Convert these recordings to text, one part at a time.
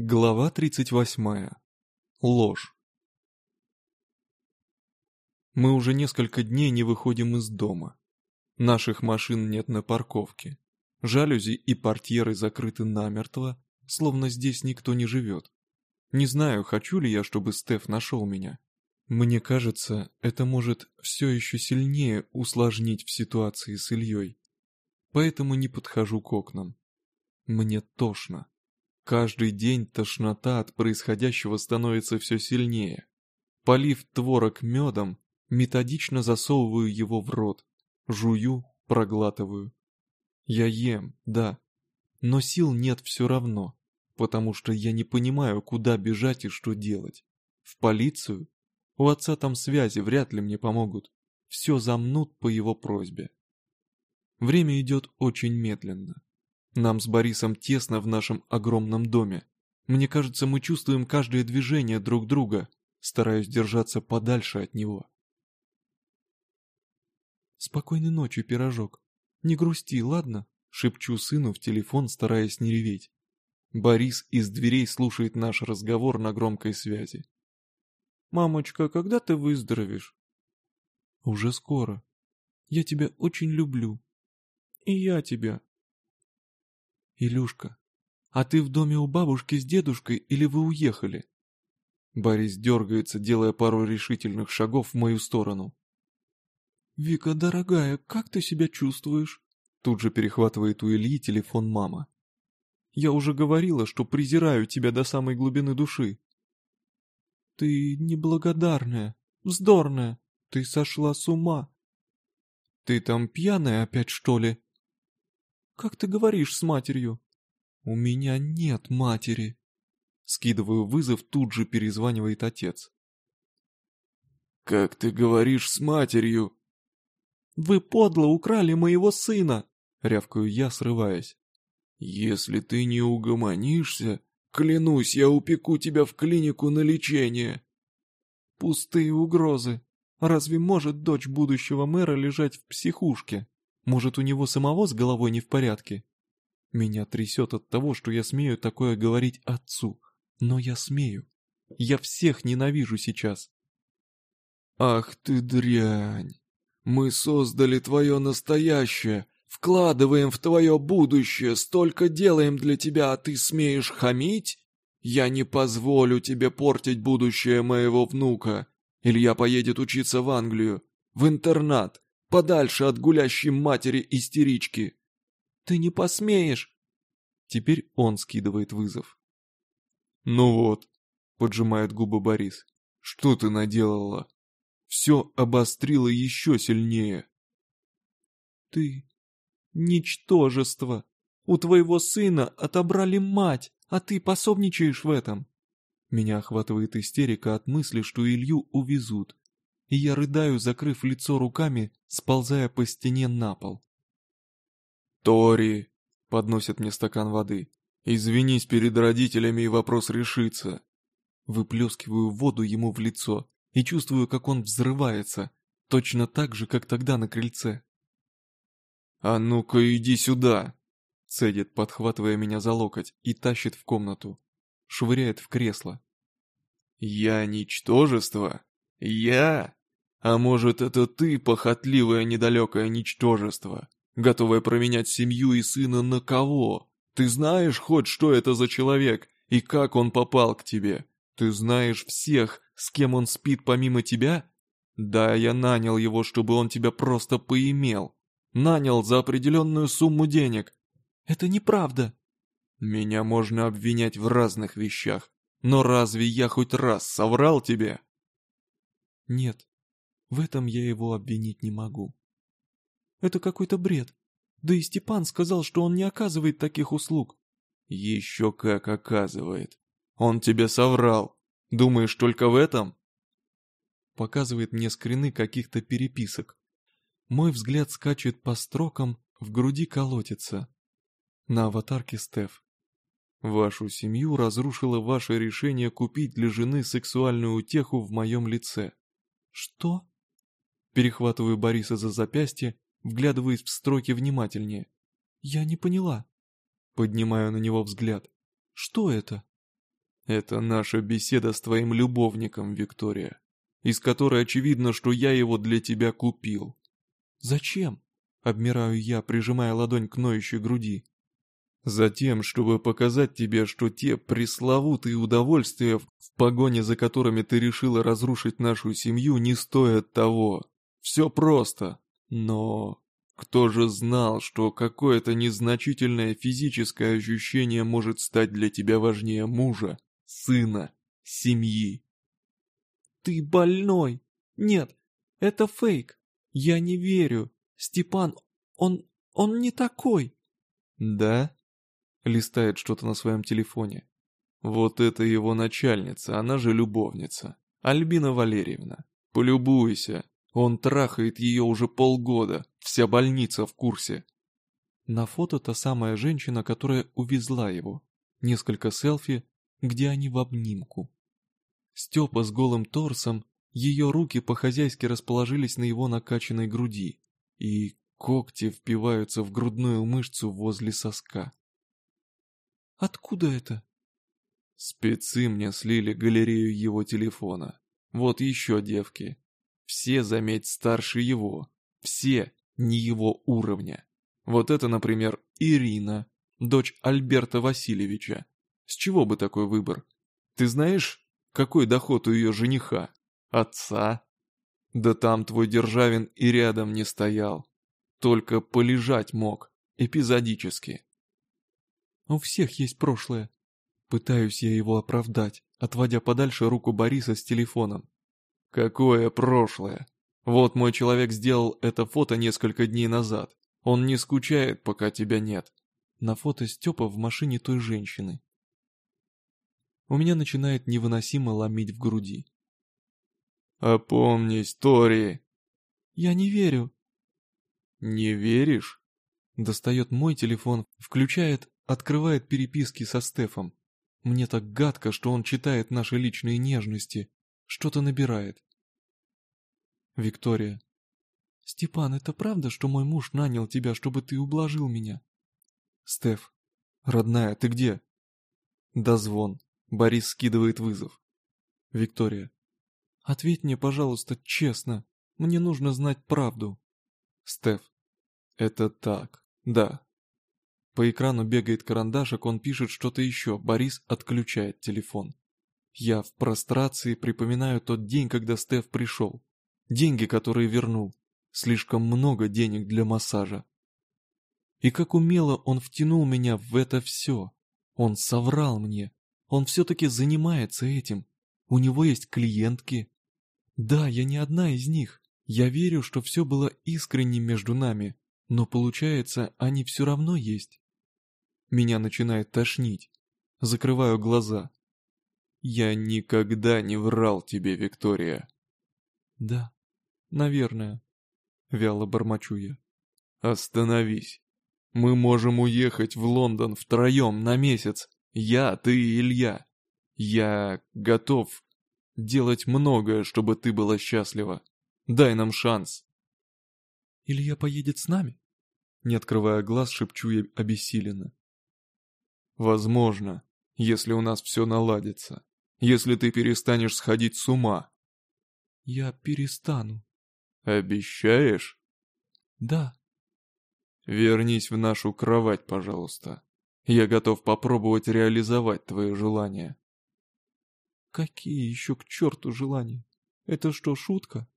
Глава 38. Ложь. Мы уже несколько дней не выходим из дома. Наших машин нет на парковке. Жалюзи и портьеры закрыты намертво, словно здесь никто не живет. Не знаю, хочу ли я, чтобы Стеф нашел меня. Мне кажется, это может все еще сильнее усложнить в ситуации с Ильей. Поэтому не подхожу к окнам. Мне тошно. Каждый день тошнота от происходящего становится все сильнее. Полив творог медом, методично засовываю его в рот, жую, проглатываю. Я ем, да, но сил нет все равно, потому что я не понимаю, куда бежать и что делать. В полицию? У отца там связи, вряд ли мне помогут. Все замнут по его просьбе. Время идет очень медленно. Нам с Борисом тесно в нашем огромном доме. Мне кажется, мы чувствуем каждое движение друг друга, стараюсь держаться подальше от него. «Спокойной ночи, пирожок. Не грусти, ладно?» — шепчу сыну в телефон, стараясь не реветь. Борис из дверей слушает наш разговор на громкой связи. «Мамочка, когда ты выздоровеешь?» «Уже скоро. Я тебя очень люблю. И я тебя», «Илюшка, а ты в доме у бабушки с дедушкой или вы уехали?» Борис дергается, делая пару решительных шагов в мою сторону. «Вика, дорогая, как ты себя чувствуешь?» Тут же перехватывает у Ильи телефон мама. «Я уже говорила, что презираю тебя до самой глубины души». «Ты неблагодарная, вздорная, ты сошла с ума». «Ты там пьяная опять, что ли?» Как ты говоришь с матерью? У меня нет матери. Скидываю вызов, тут же перезванивает отец. Как ты говоришь с матерью? Вы подло украли моего сына, рявкаю я, срываясь. Если ты не угомонишься, клянусь, я упеку тебя в клинику на лечение. Пустые угрозы. Разве может дочь будущего мэра лежать в психушке? Может, у него самого с головой не в порядке? Меня трясет от того, что я смею такое говорить отцу. Но я смею. Я всех ненавижу сейчас. Ах ты дрянь! Мы создали твое настоящее, вкладываем в твое будущее, столько делаем для тебя, а ты смеешь хамить? Я не позволю тебе портить будущее моего внука. Илья поедет учиться в Англию, в интернат, подальше от гулящей матери-истерички. Ты не посмеешь. Теперь он скидывает вызов. Ну вот, поджимает губы Борис. Что ты наделала? Все обострило еще сильнее. Ты ничтожество. У твоего сына отобрали мать, а ты пособничаешь в этом. Меня охватывает истерика от мысли, что Илью увезут и я рыдаю, закрыв лицо руками, сползая по стене на пол. «Тори!» — подносит мне стакан воды. «Извинись перед родителями, и вопрос решится». Выплескиваю воду ему в лицо и чувствую, как он взрывается, точно так же, как тогда на крыльце. «А ну-ка иди сюда!» — цедит, подхватывая меня за локоть и тащит в комнату. Швыряет в кресло. «Я ничтожество? Я?» А может, это ты, похотливое недалекое ничтожество, готовое променять семью и сына на кого? Ты знаешь хоть, что это за человек и как он попал к тебе? Ты знаешь всех, с кем он спит помимо тебя? Да, я нанял его, чтобы он тебя просто поимел. Нанял за определенную сумму денег. Это неправда. Меня можно обвинять в разных вещах, но разве я хоть раз соврал тебе? Нет, в этом я его обвинить не могу. Это какой-то бред. Да и Степан сказал, что он не оказывает таких услуг. Еще как оказывает. Он тебе соврал. Думаешь только в этом? Показывает мне скрины каких-то переписок. Мой взгляд скачет по строкам, в груди колотится. На аватарке Стеф. Вашу семью разрушило ваше решение купить для жены сексуальную утеху в моем лице. Что? Перехватываю Бориса за запястье, вглядываясь в строки внимательнее. «Я не поняла». Поднимаю на него взгляд. «Что это?» Это наша беседа с твоим любовником, Виктория, из которой очевидно, что я его для тебя купил. Зачем? Обмираю я, прижимая ладонь к ноющей груди. Затем, чтобы показать тебе, что те пресловутые удовольствия, в погоне за которыми ты решила разрушить нашу семью, не стоят того. Все просто. Но кто же знал, что какое-то незначительное физическое ощущение может стать для тебя важнее мужа, сына, семьи? Ты больной. Нет, это фейк. Я не верю. Степан, он... он не такой. Да? Листает что-то на своем телефоне. Вот это его начальница, она же любовница. Альбина Валерьевна. Полюбуйся. Он трахает ее уже полгода. Вся больница в курсе. На фото та самая женщина, которая увезла его. Несколько селфи, где они в обнимку. Степа с голым торсом, ее руки по-хозяйски расположились на его накачанной груди и когти впиваются в грудную мышцу возле соска. «Откуда это?» Спецы мне слили галерею его телефона. Вот еще девки. Все, заметь, старше его. Все не его уровня. Вот это, например, Ирина, дочь Альберта Васильевича. С чего бы такой выбор? Ты знаешь, какой доход у ее жениха? Отца? Да там твой Державин и рядом не стоял. Только полежать мог, эпизодически. У всех есть прошлое. Пытаюсь я его оправдать, отводя подальше руку Бориса с телефоном. Какое прошлое? Вот мой человек сделал это фото несколько дней назад. Он не скучает, пока тебя нет. На фото Степа в машине той женщины. У меня начинает невыносимо ломить в груди. «Опомнись, Тори!» «Я не верю». «Не веришь?» Достает мой телефон, включает, открывает переписки со Стефом. Мне так гадко, что он читает наши личные нежности. Что-то набирает. Виктория. Степан, это правда, что мой муж нанял тебя, чтобы ты ублажил меня? Стеф. Родная, ты где? Дозвон. Борис скидывает вызов. Виктория. Ответь мне, пожалуйста, честно. Мне нужно знать правду. Стеф. Это так. Да. По экрану бегает карандашик, он пишет что-то еще. Борис отключает телефон. Я в прострации припоминаю тот день, когда Стеф пришел. Деньги, которые вернул. Слишком много денег для массажа. И как умело он втянул меня в это все. Он соврал мне. Он все-таки занимается этим. У него есть клиентки, да, я не одна из них. Я верю, что все было искренним между нами, но получается, они все равно есть. Меня начинает тошнить. Закрываю глаза. Я никогда не врал тебе, Виктория. Да, наверное. Вяло бормочу я. Остановись. Мы можем уехать в Лондон втроем на месяц. Я, ты и Илья. Я готов делать многое, чтобы ты была счастлива. Дай нам шанс. Илья поедет с нами? Не открывая глаз, шепчу я обессиленно. Возможно, если у нас все наладится. Если ты перестанешь сходить с ума. Я перестану. Обещаешь? Да. Вернись в нашу кровать, пожалуйста. Я готов попробовать реализовать твое желание. Какие еще к черту желания? Это что, шутка?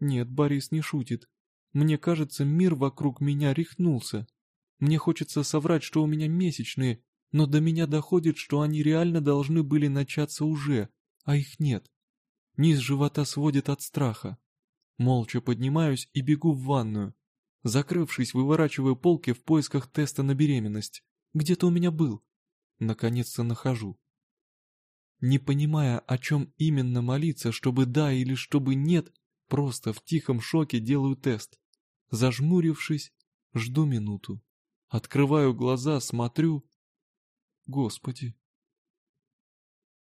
Нет, Борис не шутит. Мне кажется, мир вокруг меня рехнулся. Мне хочется соврать, что у меня месячные, но до меня доходит, что они реально должны были начаться уже, а их нет. Низ живота сводит от страха. Молча поднимаюсь и бегу в ванную. Закрывшись, выворачиваю полки в поисках теста на беременность. Где-то у меня был. Наконец-то нахожу. Не понимая, о чем именно молиться, чтобы да или чтобы нет, просто в тихом шоке делаю тест. Зажмурившись, жду минуту. Открываю глаза, смотрю. Господи,